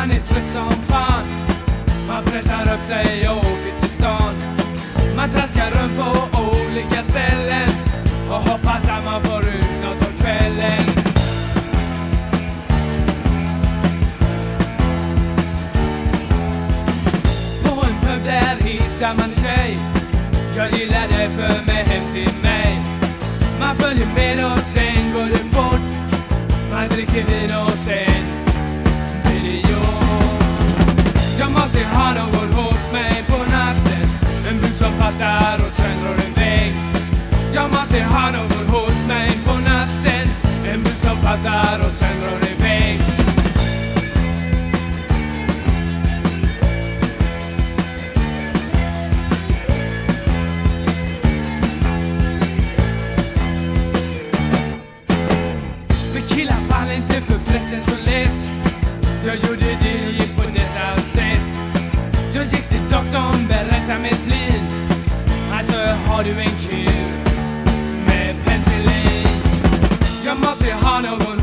Man är trött som fan. Man fräschar upp sig och åker till stan. Man traskar runt på olika ställen och hoppas att man får ut nåt om kvällen. På en pub där hittar man en tjej. Jag gillar dig för mig hem till mig. Man följer med och sen går det fort. Man dricker har du en kille med penseln Jag måste ha någon